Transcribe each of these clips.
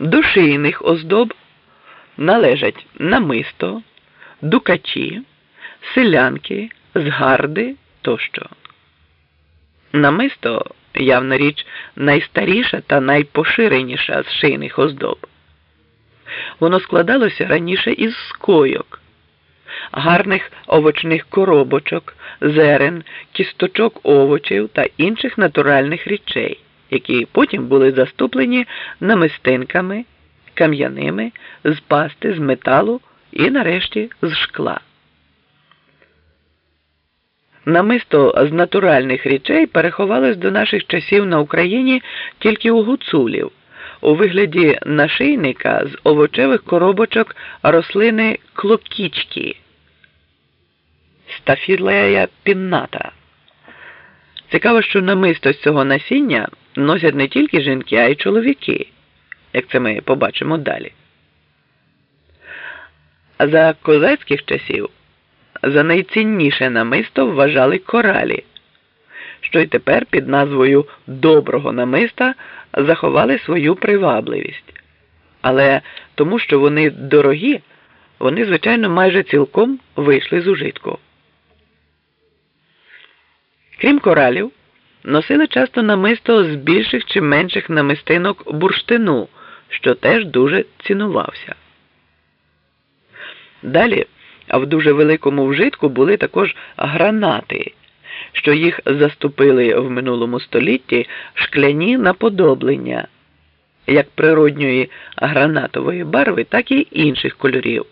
До шийних оздоб належать намисто, дукачі, селянки, згарди тощо. Намисто, явна річ, найстаріша та найпоширеніша з шийних оздоб. Воно складалося раніше із скойок, гарних овочних коробочок, зерен, кісточок овочів та інших натуральних речей, які потім були заступлені намистинками, кам'яними, з пасти, з металу і, нарешті, з шкла. Намисто з натуральних речей переховалось до наших часів на Україні тільки у гуцулів у вигляді нашийника з овочевих коробочок рослини клокічки стафілея пінната. Цікаво, що намисто з цього насіння носять не тільки жінки, а й чоловіки, як це ми побачимо далі. А за козацьких часів за найцінніше намисто вважали коралі, що й тепер під назвою доброго намиста заховали свою привабливість. Але тому, що вони дорогі, вони, звичайно, майже цілком вийшли з ужитку. Крім коралів, носили часто намисто з більших чи менших намистинок бурштину, що теж дуже цінувався. Далі а в дуже великому вжитку були також гранати, що їх заступили в минулому столітті шкляні наподоблення, як природньої гранатової барви, так і інших кольорів.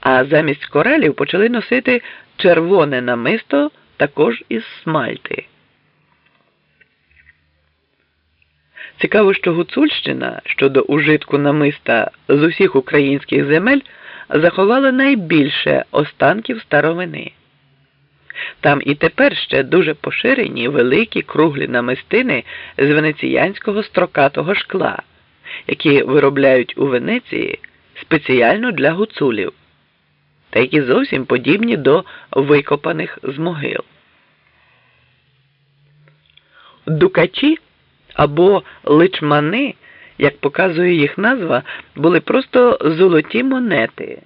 А замість коралів почали носити червоне намисто також із смальти. Цікаво, що Гуцульщина щодо ужитку намиста з усіх українських земель заховала найбільше останків старовини. Там і тепер ще дуже поширені великі круглі намистини з венеціянського строкатого шкла, які виробляють у Венеції спеціально для гуцулів, та які зовсім подібні до викопаних з могил. Дукачі або личмани, як показує їх назва, були просто золоті монети,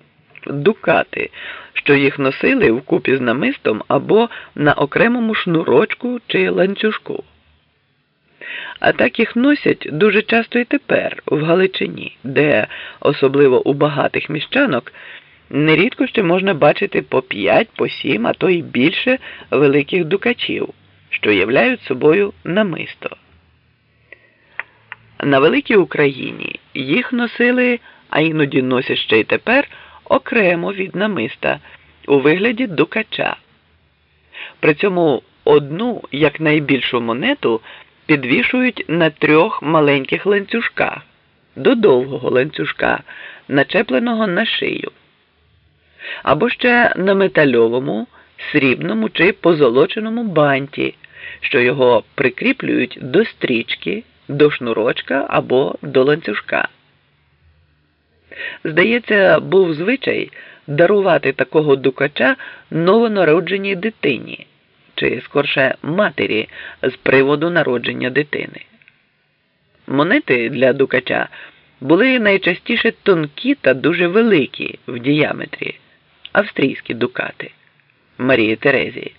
дукати, що їх носили вкупі з намистом або на окремому шнурочку чи ланцюжку. А так їх носять дуже часто і тепер в Галичині, де, особливо у багатих міщанок, нерідко ще можна бачити по п'ять, по сім, а то й більше великих дукачів, що являють собою намисто. На великій Україні їх носили, а іноді носять ще й тепер окремо від намиста у вигляді дукача. При цьому одну як найбільшу монету підвішують на трьох маленьких ланцюжках до довгого ланцюжка, начепленого на шию, або ще на метальовому, срібному чи позолоченому банті, що його прикріплюють до стрічки до шнурочка або до ланцюжка. Здається, був звичай дарувати такого дукача новонародженій дитині, чи скорше матері з приводу народження дитини. Монети для дукача були найчастіше тонкі та дуже великі в діаметрі австрійські дукати Марії Терезії.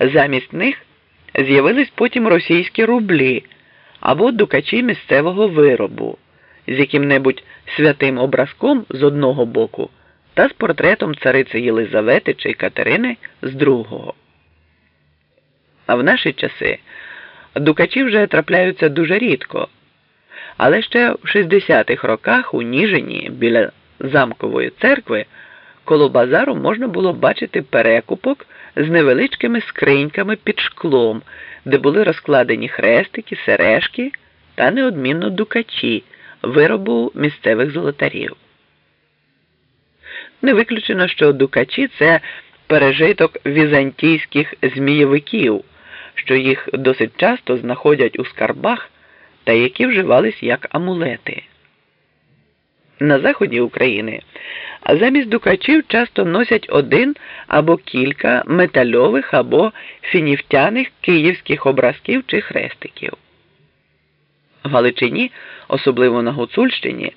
Замість них з'явились потім російські рублі або дукачі місцевого виробу з яким-небудь святим образком з одного боку та з портретом цариці Єлизавети чи Катерини з другого. А в наші часи дукачі вже трапляються дуже рідко, але ще в 60-х роках у Ніжині біля замкової церкви коло базару можна було бачити перекупок з невеличкими скриньками під шклом де були розкладені хрестики, сережки та неодмінно дукачі виробу місцевих золотарів. Не виключено, що дукачі це пережиток візантійських змієвиків, що їх досить часто знаходять у скарбах та які вживались як амулети. На заході України а замість дукачів часто носять один або кілька метальових або фінівтяних київських образків чи хрестиків. В Галичині, особливо на Гуцульщині,